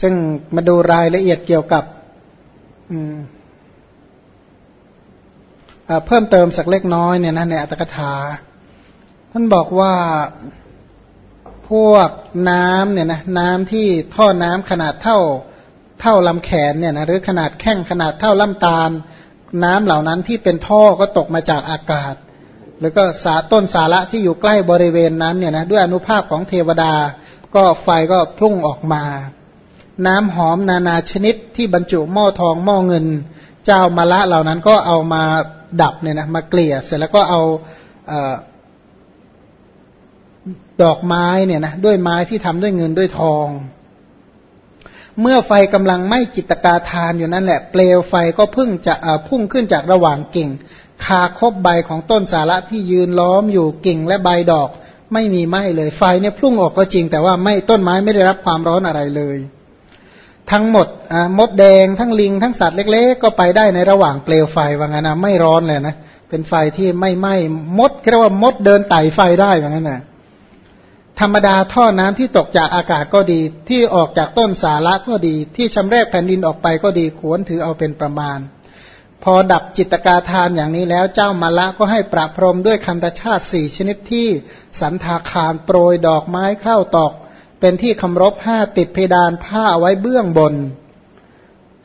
ซึ่งมาดูรายละเอียดเกี่ยวกับเพิ่มเติมสักเล็กน้อยเนี่ยนะในอัตถกถา ท่านบอกว่าพวกน้ำเนี่ยนะน้ำที่ท่อน้ำขนาดเท่าเท่าลำแขนเนี่ยนะหรือขนาดแข้งขนาดเท่าลำตาล น้ำเหล่านั้นที่เป็นท่อก็ตกมาจากอากาศ แล้วก็สาต้นสาระที่อยู่ใกล้บริเวณนั้นเนี่ยนะด้วยอนุภาพของเทวดา ก็ไฟก็พุ่งออกมา น้ำหอมนานาชนิดที่บรรจุหม้อทองหม้อเงิน เจ้ามาละเหล่านั้นก็เอามาดับเนี่ยนะมาเกลี่ยเสร็จแล้วก็เอาดอกไม้เนี่ยนะด้วยไม้ที่ทำด้วยเงินด้วยทอง เมื่อไฟกำลังไหม้จิตกาทานอยู่นั่นแหละ เปลวไฟก็พึ่งจะพุ่งขึ้นจากระหว่างกิ่ง คาคบใบของต้นสาระที่ยืนล้อมอยู่กิ่งและใบดอก ไม่มีไหม้เลยไฟเนี่ยพุ่งออกก็จริง แต่ว่าไม่ต้นไม้ไม่ได้รับความร้อนอะไรเลย ทั้งหมดมดแดงทั้งลิงทั้งสัตว์เล็ก ๆ ก็ไปได้ในระหว่างเปลวไฟว่างั้นนะไม่ร้อนเลยนะเป็นไฟที่ไม่ไหม้มดเรียกว่ามดเดินไต่ไฟได้ว่างั้นนะธรรมดาท่อน้ำที่ตกจากอากาศก็ดี ที่ออกจากต้นสาระก็ดี ที่ชำแรกแผ่นดินออกไปก็ดีควรถือเอาเป็นประมาณ พอดับจิตกาทานอย่างนี้แล้วเจ้ามาละก็ให้ประพรมด้วยคันตชาติสี่ชนิดที่สันทาคารโปรยดอกไม้เข้าตอก เป็นที่คำรบห้าติดเพดานผ้าเอาไว้เบื้องบน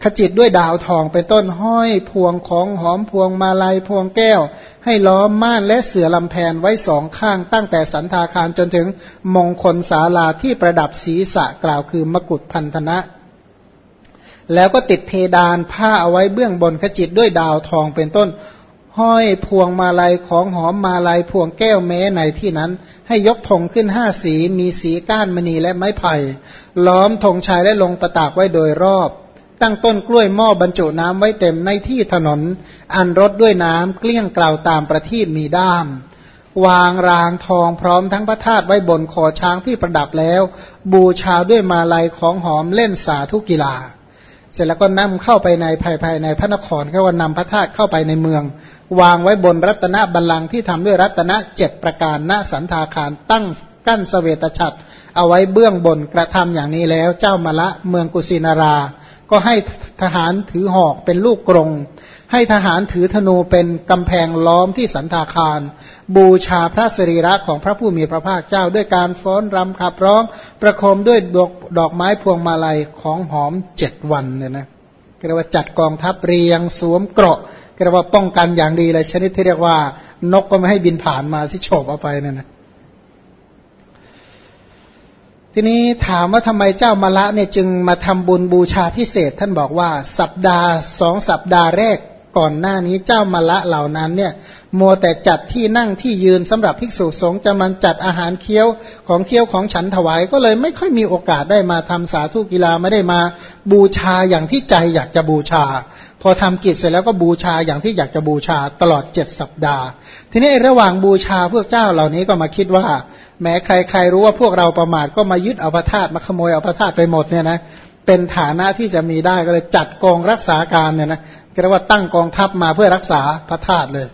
ขจิตด้วยดาวทองเป็นต้นห้อยพวงของหอมพวงมาลัยพวงแก้ว ให้ล้อมม่านและเสือลำแพนไว้สองข้างตั้งแต่สันทาคารจนถึงมงคลศาลาที่ประดับศีรษะกล่าวคือมกุฎพันธนะแล้วก็ติดเพดานผ้าเอาไว้เบื้องบนขจิตด้วยดาวทองเป็นต้น ห้อยพวงมาลัยของหอมมาลัยพวงแก้วแม้ในที่นั้น ให้ยกธงขึ้นห้าสีมีสีก้านมณีและไม้ไผ่ ล้อมธงชายและลงประตากไว้โดยรอบ ตั้งต้นกล้วยหม้อบรรจุน้ำไว้เต็มในที่ถนน อันรถด้วยน้ำเกลี้ยงกล่าวตามประทีปมีด้าม วางรางทองพร้อมทั้งพระธาตุไว้บนคอช้างที่ประดับแล้ว บูชาด้วยมาลัยของหอมเล่นสาธุกีฬาเสร็จแล้วก็นำเข้าไปในภายภายในพระนครก็ว่านำพระธาตุเข้าไปในเมือง วางไว้บนรัตนบัลลังก์ที่ทำด้วยรัตนเจ็ดประการณสันทาคารตั้งกั้นสเสวตฉัตรเอาไว้เบื้องบนกระทำอย่างนี้แล้ว เจ้ามาละเมืองกุสินารา ก็ให้ทหารถือหอกเป็นลูกกรง ให้ทหารถือธนูเป็นกำแพงล้อมที่สันทาคาร บูชาพระสรีระของพระผู้มีพระภาคเจ้าด้วยการฟ้อนรำขับร้อง ประโคมด้วยดอกดอกไม้พวงมาลัยของหอมเจ็ดวันเนี่ยนะเรียกว่าจัดกองทัพเรียงสวมเกราะ เรียกว่าป้องกันอย่างดีเลยชนิดที่เรียกว่า นกก็ไม่ให้บินผ่านมาที่โฉบเอาไปเนี่ยนะทีนี้ถามว่าทำไมเจ้ามาละเนี่ยจึงมาทำบุญบูชาพิเศษ ท่านบอกว่าสัปดาห์สองสัปดาห์แรกก่อนหน้านี้เจ้ามาละเหล่านั้นเนี่ยมัวแต่จัดที่นั่งที่ยืนสำหรับภิกษุสงฆ์จะมันจัดอาหารเคี้ยวของเคี้ยวของฉันถวายก็เลยไม่ค่อยมีโอกาสได้มาทำสาธุกีฬาไม่ได้มาบูชาอย่างที่ใจอยากจะบูชา พอทำกิจเสร็จแล้วก็บูชาอย่างที่อยากจะบูชาตลอดเจ็ดสัปดาห์ ทีนี้ระหว่างบูชาพวกเจ้าเหล่านี้ก็มาคิดว่า แม้ใครๆรู้ว่าพวกเราประมาทก็มายึดเอาพระธาตุมาขโมยเอาพระธาตุไปหมดเนี่ยนะเป็นฐานะที่จะมีได้ก็เลยจัดกองรักษาการเนี่ยนะเรียกว่าตั้งกองทัพมาเพื่อรักษาพระธาตุเลย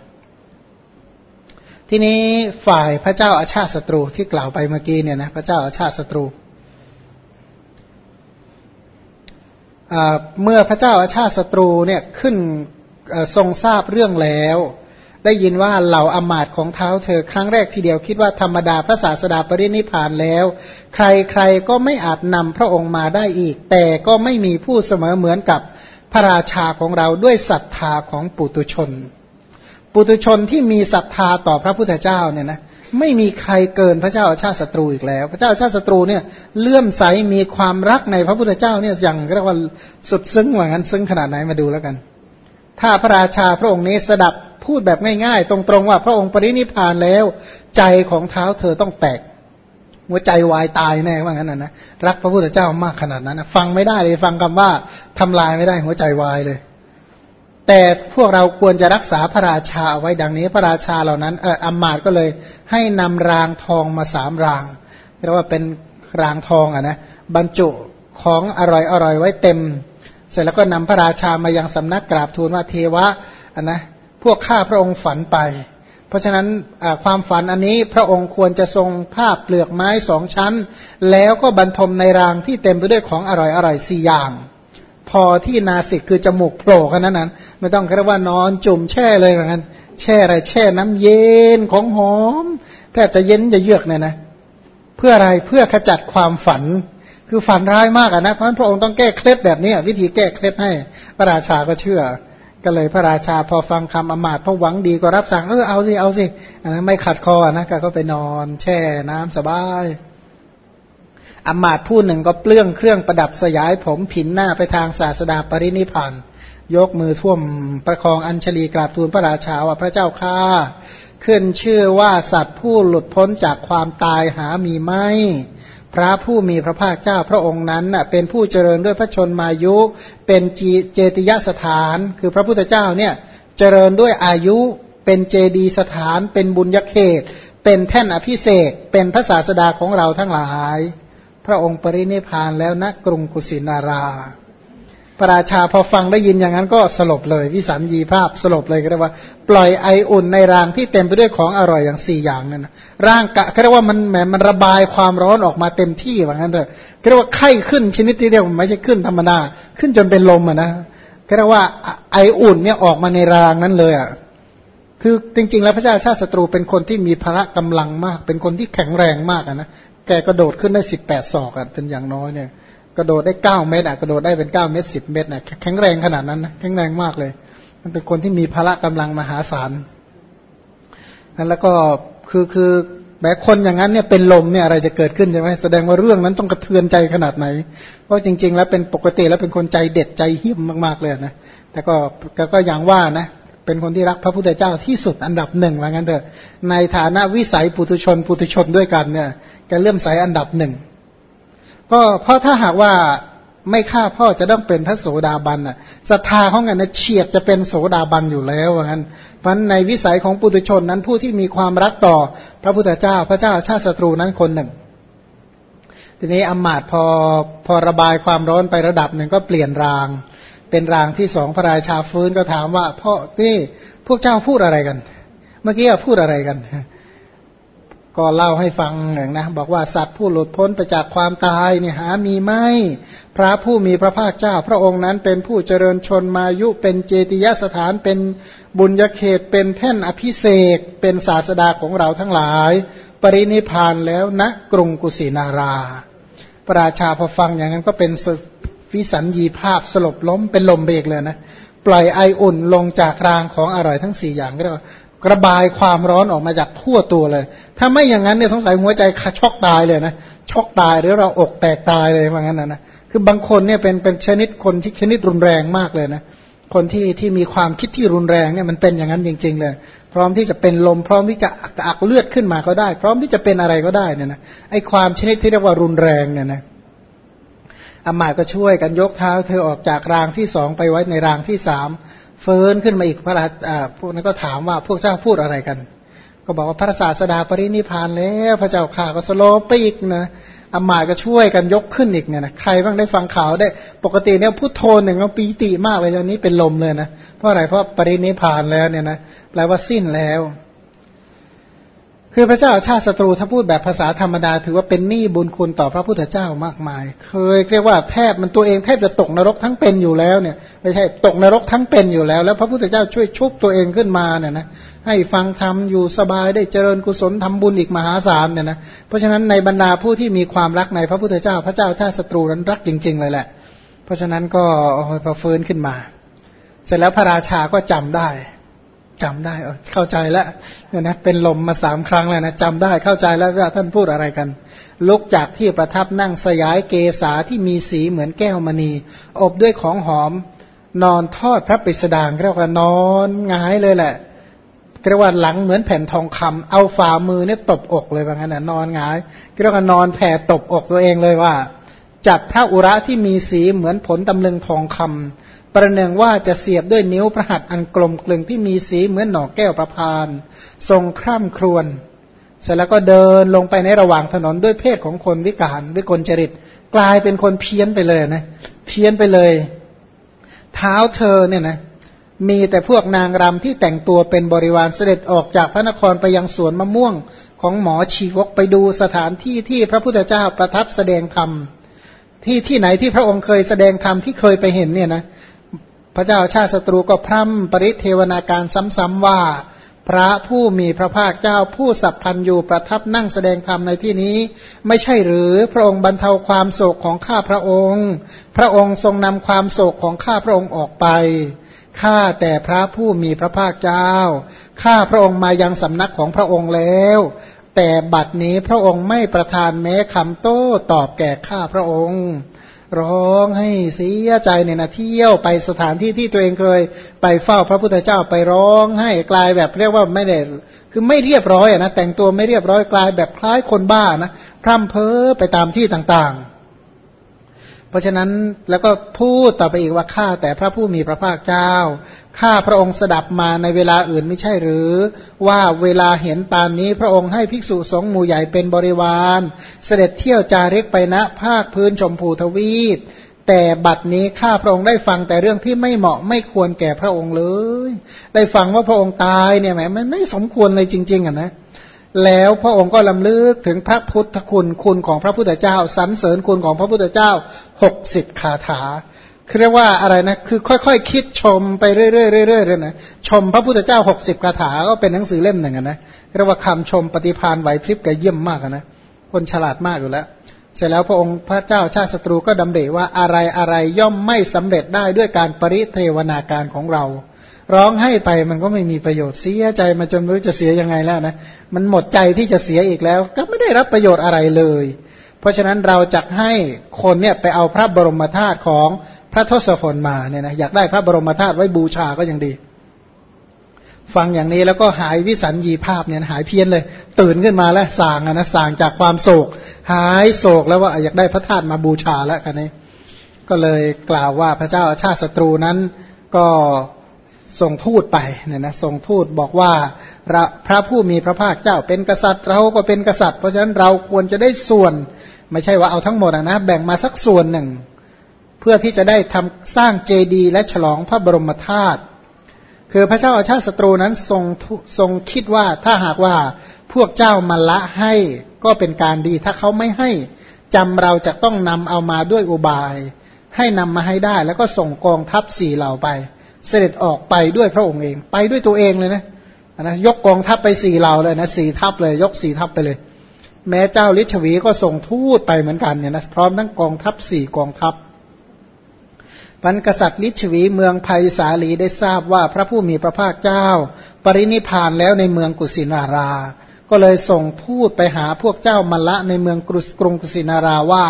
ทีนี้ฝ่ายพระเจ้าอาชาติศัตรูที่กล่าวไปเมื่อกี้เนี่ยนะพระเจ้าอาชาติศัตรู เมื่อพระเจ้าอาชาติศัตรูเนี่ยขึ้นทรงทราบเรื่องแล้ว ได้ยินว่าเหล่าอมาตของเท้าเธอครั้งแรกทีเดียวคิดว่าธรรมดาพระศาสดาปรินิพานแล้ว ใครๆก็ไม่อาจนำพระองค์มาได้อีก แต่ก็ไม่มีผู้เสมอเหมือนกับพระราชาของเราด้วยศรัทธาของปุตุชน ปุตุชนที่มีศรัทธาต่อพระพุทธเจ้าเนี่ยนะ ไม่มีใครเกินพระเจ้าชาติศัตรูอีกแล้ว พระเจ้าชาติศัตรูเนี่ยเลื่อมใสมีความรักในพระพุทธเจ้าเนี่ยอย่างเรียกว่าสุดซึ้งว่างั้นซึ้งขนาดไหนมาดูแล้วกัน ถ้าพระราชาพระองค์นี้สดับพูดแบบง่ายๆ ตรงๆว่าพระองค์ปรินิพานแล้ว ใจของเท้าเธอต้องแตกหัวใจวายตายแน่ว่างั้นนะนะรักพระพุทธเจ้ามากขนาดนั้นนะฟังไม่ได้เลยฟังคำว่าทำลายไม่ได้หัวใจวายเลย แต่พวกเราควรจะรักษาพระราชาเอาไว้ดังนี้ พระราชาเหล่านั้นเอออมาตก็เลย ให้นำรางทองมาสามรางเรียกว่าเป็นรางทองอะนะบรรจุของอร่อยอร่อยไว้เต็ม เสร็จแล้วก็นำพระราชามายังสำนักกราบทูลว่าเทวะอะนะพวกข้าพระองค์ฝันไป เพราะฉะนั้นความฝันอันนี้พระองค์ควรจะทรงภาพเปลือกไม้สองชั้น แล้วก็บรรทมในรางที่เต็มไปด้วยของอร่อยอร่อยสี่อย่าง พอที่นาสิกคือจมูกโผล่กันนั้นนั้น ไม่ต้องเรียกว่านอนจุ่มแช่เลยเหมือนกันแช่อะไรแช่น้ำเย็นของหอมแทบจะเย็นจะเยือกเนี่ยนะ เพื่ออะไรเพื่อขจัดความฝัน คือฝันร้ายมากนะเพราะฉะนั้นพระองค์ต้องแก้เคล็ดแบบนี้วิธีแก้เคล็ดให้พระราชาก็เชื่อ ก็เลยพระราชาพอฟังคำอมาตย์พระหวังดีก็รับสั่งเออเอาสิเอาสิอันนั้นไม่ขัดคอนะก็ไปนอน แช่น้ำสบาย อมาตผู้หนึ่งก็เปลื้องเครื่องประดับสยายผมผินหน้าไปทางศาสดาปรินิพานยกมือท่วมประคองอัญชลีกราบทูลพระราชาว่าพระเจ้าข้าขึ้นชื่อว่าสัตว์ผู้หลุดพ้นจากความตายหามีไหมพระผู้มีพระภาคเจ้าพระองค์นั้นเป็นผู้เจริญด้วยพระชนมายุ เป็นเจติยสถาน คือพระพุทธเจ้าเนี่ยเจริญด้วยอายุ เป็นเจดีสถาน เป็นบุญยเขต เป็นแท่นอภิเศกเป็นพระศาสดาของเราทั้งหลาย ระองค์ปรินิพานแล้วณกรุงกุสินารา พระราชาพอฟังได้ยินอย่างนั้นก็สลบเลย วิสัญญีภาพสลบเลยก็เรียกว่า ปล่อยไออุ่นในรางที่เต็มไปด้วยของอร่อยอย่างสี่อย่างนั่นนะร่างกะเรียกว่ามันแหมมันระบายความร้อนออกมาเต็มที่ว่างั้นเถอะเรียกว่าไข้ขึ้นชนิดที่เรียกว่าไม่ใช่ขึ้นธรรมดาขึ้นจนเป็นลมอะนะเรียกว่าไออุ่นเนี่ยออกมาในรางนั้นเลยอะคือจริงๆ แล้วพระเจ้าชาติศัตรูเป็นคนที่มีพละกำลังมาก เป็นคนที่แข็งแรงมากนะ แกกระโดดขึ้นได้สิบแปดศอกอะเป็นอย่างน้อยเนี่ย กระโดดได้เก้าเมตรอะกระโดดได้เป็นเก้าเมตรสิบเมตรน่ะแข็งแรงขนาดนั้นนะแข็งแรงมากเลย มันเป็นคนที่มีพละกำลังมหาศาลนั่นแล้วก็คือคือแม้คนอย่างนั้นเนี่ยเป็นลมเนี่ยอะไรจะเกิดขึ้นใช่ไหมแสดงว่าเรื่องนั้นต้องกระเทือนใจขนาดไหน เพราะจริง ๆ แล้วเป็นปกติแล้วเป็นคนใจเด็ดใจหิ้มมากๆเลยนะแต่ก็ก็อย่างว่านะ เป็นคนที่รักพระพุทธเจ้าที่สุดอันดับหนึ่งว่างั้นเถอะ ในฐานะวิสัยปุถุชนปุถุชนด้วยกันเนี่ยแกเลื่อมใสอันดับหนึ่งก็เพราะถ้าหากว่าไม่ฆ่าพ่อจะต้องเป็นพระโสดาบันอะศรัทธาของกันนะเฉียดจะเป็นโสดาบันอยู่แล้วว่างั้นเพราะในวิสัยของปุถุชนนั้นผู้ที่มีความรักต่อพระพุทธเจ้า พระเจ้าชาติศัตรูนั้นคนหนึ่ง ทีนี้อมาตพอพอระบายความร้อนไประดับหนึ่งก็เปลี่ยนราง เป็นรางที่สองพระราชาฟื้นก็ถามว่าพ่อนี่พวกเจ้าพูดอะไรกัน เมื่อกี้พูดอะไรกัน ก็เล่าให้ฟังอย่งนะบอกว่าสัตว์ผู้หลุดพ้นไปจากความตายเนี่ยหามีไหมพระผู้มีพระภาคเจ้า พระองค์นั้นเป็นผู้เจริญชนมายุเป็นเจติยสถานเป็นบุญญเขตเป็นแท่นอภิเศกเป็นศาสดาของเราทั้งหลาย ปรินิพานแล้วณนะกรุงกุสินารา พระราชาพอฟังอย่างนั้นก็เป็น ฟิสัญญีภาพสลบล้มเป็นลมเบกเลยนะ ปล่อยไออุ่นลงจากรางของอร่อยทั้งสี่อย่างก็เรียกว่ากระบายความร้อนออกมาจากทั่วตัวเลย ถ้าไม่อย่างนั้นเนี่ยสงสัยหัวใจช็อกตายเลยนะช็อกตายหรือเราอกแตกตายเลยว่างั้นนะนะคือบางคนเนี่ยเป็นเป็นชนิดคนที่ชนิดรุนแรงมากเลยนะคนที่ที่มีความคิดที่รุนแรงเนี่ยมันเป็นอย่างนั้นจริง ๆ เลย พร้อมที่จะเป็นลม พร้อมที่จะอักเลือดขึ้นมาก็ได้ พร้อมที่จะเป็นอะไรก็ได้เนี่ยนะไอความชนิดที่เรียกว่ารุนแรงเนี่ยนะ อำมาตย์ก็ช่วยกันยกเท้าเธอออกจากรางที่สองไปไว้ในรางที่สามฟื้นขึ้นมาอีกพระราชาพวกนั้นก็ถามว่าพวกเจ้าพูดอะไรกัน ก็บอกว่าพระศาสดาปรินิพพานแล้วพระเจ้าข้าก็สลบไปอีกนะอำมาตย์ก็ช่วยกันยกขึ้นอีกเนี่ยนะใครบ้างได้ฟังข่าวได้ ปกติเนี่ยพูดโทนหนึ่งก็ปีติมากเลยตอนนี้เป็นลมเลยนะเพราะอะไรเพราะปรินิพานแล้วเนี่ยนะแปลว่าสิ้นแล้ว คือพระเจ้าชาติศัตรูถ้าพูดแบบภาษาธรรมดา ถือว่าเป็นหนี้บุญคุณต่อพระพุทธเจ้ามากมาย เคยเรียกว่าแทบมันตัวเองแทบจะตกนรกทั้งเป็นอยู่แล้วเนี่ยไม่ใช่ตกนรกทั้งเป็นอยู่แล้ว แล้วพระพุทธเจ้าช่วยชุบตัวเองขึ้นมาเนี่ยนะให้ฟังธรรมอยู่สบายได้เจริญกุศลทำบุญอีกมหาศาลเนี่ยนะเพราะฉะนั้นในบรรดาผู้ที่มีความรักในพระพุทธเจ้า พระเจ้าชาติศัตรูนั้นรักจริง ๆ เลยแหละ เพราะฉะนั้นก็พอฟื้นขึ้นมา เสร็จแล้วพระราชาก็จำได้ จำได้เข้าใจแล้วเนี่ยนะเป็นลมมาสามครั้งแล้วนะจำได้เข้าใจแล้วว่าท่านพูดอะไรกัน ลุกจากที่ประทับนั่งสยายเกษาที่มีสีเหมือนแก้วมณี อบด้วยของหอม นอนทอดพระปริสดางเรียกว่านอนงายเลยแหละเรียกว่าหลังเหมือนแผ่นทองคำเอาฝ่ามือเนี่ยตบอกเลยว่างั้นนะนอนงายเรียกว่านอนแผ่ตบอกตัวเองเลยว่าจับพระอุระที่มีสีเหมือนผลตำลึงทองคำ ประหนึ่งว่าจะเสียบด้วยนิ้วพระหัตอันกลมกลึงที่มีสีเหมือนหน่อแก้วประพาน ทรงคร่ำครวญเสร็จแล้วก็เดินลงไปในระหว่างถนนด้วยเพศของคนวิการวิกลจริต กลายเป็นคนเพี้ยนไปเลยนะเพี้ยนไปเลย เท้าเธอเนี่ยนะมีแต่พวกนางรำที่แต่งตัวเป็นบริวารเสด็จออกจากพระนครไปยังสวนมะม่วงของหมอชีวกไปดูสถานที่ที่พระพุทธเจ้าประทับแสดงธรรมที่ที่ไหนที่พระองค์เคยแสดงธรรมที่เคยไปเห็นเนี่ยนะ ระเจ้าชาติศัตรูก็พร่ำปริเทวนาการซ้ำๆว่า พระผู้มีพระภาคเจ้าผู้สัพพันอยู่ประทับนั่งแสดงธรรมในที่นี้ ไม่ใช่หรือพระองค์บรรเทาความโศกของข้าพระองค์ พระองค์ทรงนำความโศกของข้าพระองค์ออกไปข้าแต่พระผู้มีพระภาคเจ้า ข้าพระองค์มายังสำนักของพระองค์แล้ว แต่บัดนี้พระองค์ไม่ประทานแม้คำโต้ตอบแก่ข้าพระองค์ ร้องให้เสียใจเนี่ยนะเที่ยวไปสถานที่ที่ตัวเองเคย ไปเฝ้าพระพุทธเจ้าไปร้องให้กลายแบบเรียกว่าไม่ได้คือไม่เรียบร้อยนะแต่งตัวไม่เรียบร้อยกลายแบบคล้ายคนบ้านะพร่ำเพ้อไปตามที่ต่างๆ เพราะฉะนั้นแล้วก็พูดต่อไปอีกว่าข้าแต่พระผู้มีพระภาคเจ้าข้าพระองค์สดับมาในเวลาอื่นไม่ใช่หรือ ว่าเวลาเห็นปานนี้พระองค์ให้ภิกษุสงฆ์หมู่ใหญ่เป็นบริวาร เสด็จเที่ยวจาริกไปณภาคพื้นชมพูทวีปแต่บัดนี้ข้าพระองค์ได้ฟังแต่เรื่องที่ไม่เหมาะไม่ควรแก่พระองค์เลย ได้ฟังว่าพระองค์ตายเนี่ยแหมมันไม่สมควรเลยจริง ๆอะนะ แล้วพระองค์ก็ลำลึกถึงพระพุทธคุณคุณของพระพุทธเจ้าสรรเสริญคุณของพระพุทธเจ้าหกสิบคาถาเรียกว่าอะไรนะ คือค่อยๆคคิดชมไปเรื่อยๆเรื่อยๆเลยนะชมพระพุทธเจ้าหกสิบคาถาก็เป็นหนังสือเล่มหนึ่งนะเรียกว่าคำชมปฏิพานไหวพริบกเยี่ยมมากนะคนฉลาดมากอยู่แล้ว เสร็จแล้วพระองค์พระเจ้าชาติศัตรูก็ดำเดว่าอะไรอะไรย่อมไม่สำเร็จได้ด้วยการปริเทวนาการของเรา ร้องให้ไปมันก็ไม่มีประโยชน์เสียใจมาจนไม่รู้จะเสียยังไงแล้วนะมันหมดใจที่จะเสียอีกแล้ว ก็ไม่ได้รับประโยชน์อะไรเลย เพราะฉะนั้นเราจะให้คนเนี่ยไปเอาพระบรมธาตุของพระทศพลมาเนี่ยนะอยากได้พระบรมธาตุไว้บูชาก็ยังดี ฟังอย่างนี้แล้วก็หายวิสัญญีภาพเนี่ยหายเพี้ยนเลย ตื่นขึ้นมาแล้วสางนะสางจากความโศก หายโศกแล้วว่าอยากได้พระธาตุมาบูชาแล้วกันนี้ ก็เลยกล่าวว่าพระเจ้าชาติศัตรูนั้นก็ ส่งทูตไปเนี่ยนะส่งทูตบอกว่าพระผู้มีพระภาคเจ้าเป็นกษัตริย์ เราก็เป็นกษัตริย์ เพราะฉะนั้นเราควรจะได้ส่วน ไม่ใช่ว่าเอาทั้งหมดนะแบ่งมาสักส่วนหนึ่ง เพื่อที่จะได้ทำสร้างเจดีย์และฉลองพระบรมธาตุคือพระเจ้าอาชาติศัตรูนั้นทรงทรงคิดว่าถ้าหากว่าพวกเจ้ามาละให้ก็เป็นการดี ถ้าเขาไม่ให้จำเราจะต้องนำเอามาด้วยอุบาย ให้นำมาให้ได้ แล้วก็ส่งกองทัพสี่เหล่าไป เสด็จออกไปด้วยพระองค์เองไปด้วยตัวเองเลยนะนะยกกองทัพไปสี่เหล่าเลยนะสี่ทัพเลย ยกสี่ทัพไปเลย แม้เจ้าลิชวีก็ส่งทูตไปเหมือนกันเนี่ยนะพร้อมทั้งกองทัพสี่กองทัพพันกษัตริย์ลิชวีเมืองภัยสาลีได้ทราบว่าพระผู้มีพระภาคเจ้า ปรินิพานแล้วในเมืองกุสินารา ก็เลยส่งทูตไปหาพวกเจ้ามลละในเมืองกรุงกุสินาราว่า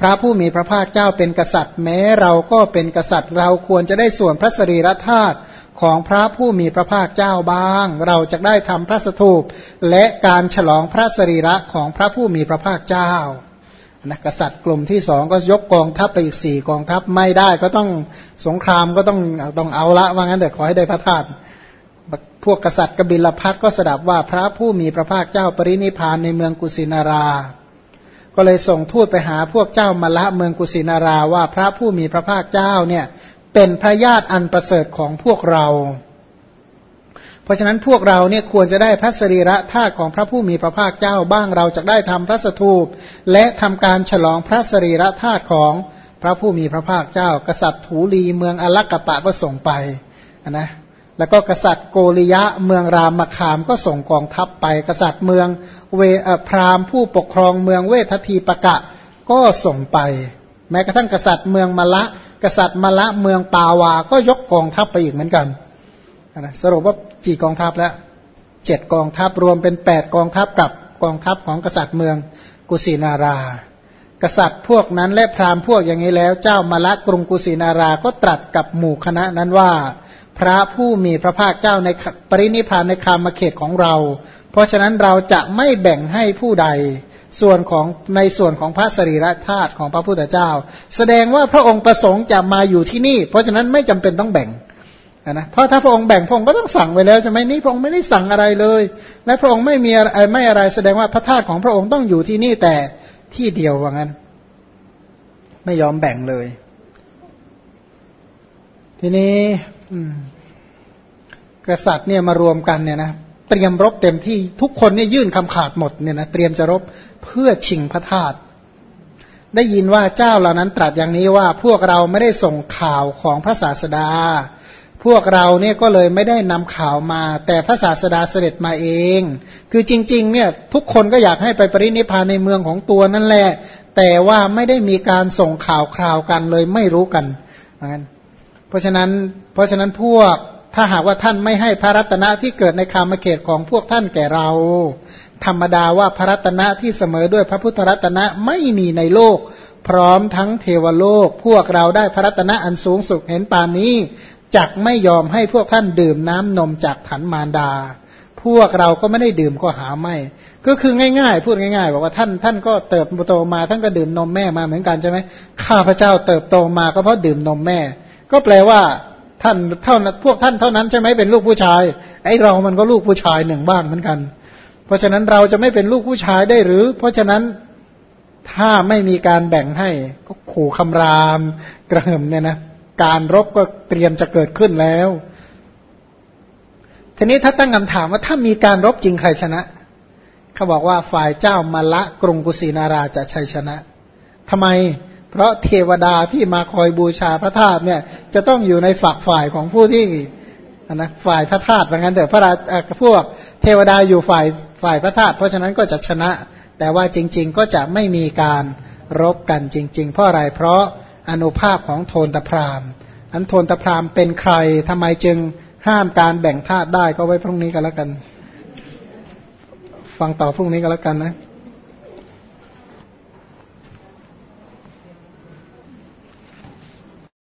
พระผู้มีพระภาคเจ้าเป็นกษัตริย์ แม้เราก็เป็นกษัตริย์ เราควรจะได้ส่วนพระสรีรธาตุของพระผู้มีพระภาคเจ้าบ้าง เราจะได้ทำพระสถูปและการฉลองพระสรีระของพระผู้มีพระภาคเจ้านะกษัตริย์กลุ่มที่สองก็ยกกองทัพไปอีกสี่กองทัพไม่ได้ก็ต้องสงครามก็ต้องต้องเอาละว่างั้นแต่ขอให้ได้พระธาตุพวกกษัตริย์กบิลพัทก็สดับว่าพระผู้มีพระภาคเจ้าปรินิพานในเมืองกุสินารา ก็เลยส่งทูตไปหาพวกเจ้ามาละเมืองกุสินาราว่าพระผู้มีพระภาคเจ้าเนี่ยเป็นพระญาติอันประเสริฐของพวกเรา เพราะฉะนั้นพวกเราเนี่ยควรจะได้พระสรีระธาตุของพระผู้มีพระภาคเจ้าบ้างเราจะได้ทำพระสถูป และทำการฉลองพระสรีระธาตุของพระผู้มีพระภาคเจ้า กษัตริย์ถูลีเมืองอลักกะปะก็ส่งไปนะแล้วก็กษัตริย์โกริยะเมืองรามคามก็ส่งกองทัพไป กษัตริย์เมือง เวพราหมณ์ผู้ปกครองเมืองเวททีปะกะก็ส่งไป แม้กระทั่งกษัตริย์เมืองมละ กษัตริย์มละเมืองปาวา ก็ยกกองทัพไปอีกเหมือนกันนะสรุปว่ากี่กองทัพแล้วเจ็ดกองทัพรวมเป็นแปดกองทัพกับกองทัพของกษัตริย์เมืองกุสินารา กษัตริย์พวกนั้นและพราหมณ์พวกอย่างนี้แล้ว เจ้ามละกรุงกุสินาราก็ตรัสกับหมู่คณะนั้นว่า พระผู้มีพระภาคเจ้าในปรินิพานในคามเขตของเรา เพราะฉะนั้นเราจะไม่แบ่งให้ผู้ใดส่วนของในส่วนของพระสรีระธาตุของพระพุทธเจ้า แสดงว่าพระองค์ประสงค์จะมาอยู่ที่นี่ เพราะฉะนั้นไม่จำเป็นต้องแบ่งนะเพราะถ้าพระองค์แบ่งพระองค์ก็ต้องสั่งไว้แล้วใช่ไหมนี่พระองค์ไม่ได้สั่งอะไรเลย และพระองค์ไม่มีอะไรไม่อะไรแสดงว่าพระธาตุของพระองค์ต้องอยู่ที่นี่แต่ที่เดียวว่างั้น ไม่ยอมแบ่งเลย ทีนี้กษัตริย์เนี่ยมารวมกันเนี่ยนะ เตรียมรบเต็มที่ทุกคนเนี่ยยื่นคำขาดหมดเนี่ยนะเตรียมจะรบเพื่อชิงพระธาตุได้ยินว่าเจ้าเหล่านั้นตรัสอย่างนี้ว่าพวกเราไม่ได้ส่งข่าวของพระศาสดา พวกเราเนี่ยก็เลยไม่ได้นำข่าวมา แต่พระศาสดาเสด็จมาเอง คือจริงๆเนี่ยทุกคนก็อยากให้ไปปรินิพพานในเมืองของตัวนั่นแหละ แต่ว่าไม่ได้มีการส่งข่าวคราวกันเลยไม่รู้กันเพราะฉะนั้นเพราะฉะนั้นพวก ถ้าหากว่าท่านไม่ให้พระรัตนะที่เกิดในคามเขตของพวกท่านแก่เรา ธรรมดาว่าพระรัตนะที่เสมอด้วยพระพุทธรัตนะไม่มีในโลก พร้อมทั้งเทวโลก พวกเราได้พระรัตนะอันสูงสุดเห็นปานนี้จักไม่ยอมให้พวกท่านดื่มน้ำนมจากถันมารดา พวกเราก็ไม่ได้ดื่มก็หาไม่ ก็คือง่ายๆ พูดง่ายๆบอกว่าท่านท่านก็เติบโตมาท่านก็ดื่มนมแม่มาเหมือนกันใช่ไหมข้าพเจ้าเติบโตมาก็เพราะดื่มนมแม่ ก็แปลว่า ท่านเท่านั้นพวกท่านเท่านั้นใช่ไหมเป็นลูกผู้ชาย ไอ้เรามันก็ลูกผู้ชายหนึ่งบ้างเหมือนกัน เพราะฉะนั้นเราจะไม่เป็นลูกผู้ชายได้หรือ เพราะฉะนั้นถ้าไม่มีการแบ่งให้ก็ขู่คำรามกระหึ่มเนี่ยนะการรบก็เตรียมจะเกิดขึ้นแล้ว ทีนี้ถ้าตั้งคำถามว่าถ้ามีการรบจริงใครชนะ เขาบอกว่าฝ่ายเจ้ามาละกรุงกุสินาราจะชัยชนะทำไม เพราะเทวดาที่มาคอยบูชาพระธาตุเนี่ย จะต้องอยู่ในฝักฝ่ายของผู้ที่นะฝ่ายพระธาตุเหมือนกันแต่พระราพวกเทวดาอยู่ฝ่ายฝ่ายพระธาตุเพราะฉะนั้นก็จะชนะ แต่ว่าจริง ๆ ก็จะไม่มีการรบกันจริง ๆ เพราะอะไรเพราะอนุภาพของโทนตพรามอันโทนตพรามเป็นใครทำไมจึงห้ามการแบ่งธาตุได้ก็ไว้พรุ่งนี้กันแล้วกัน ฟังต่อพรุ่งนี้กันแล้วกันนะ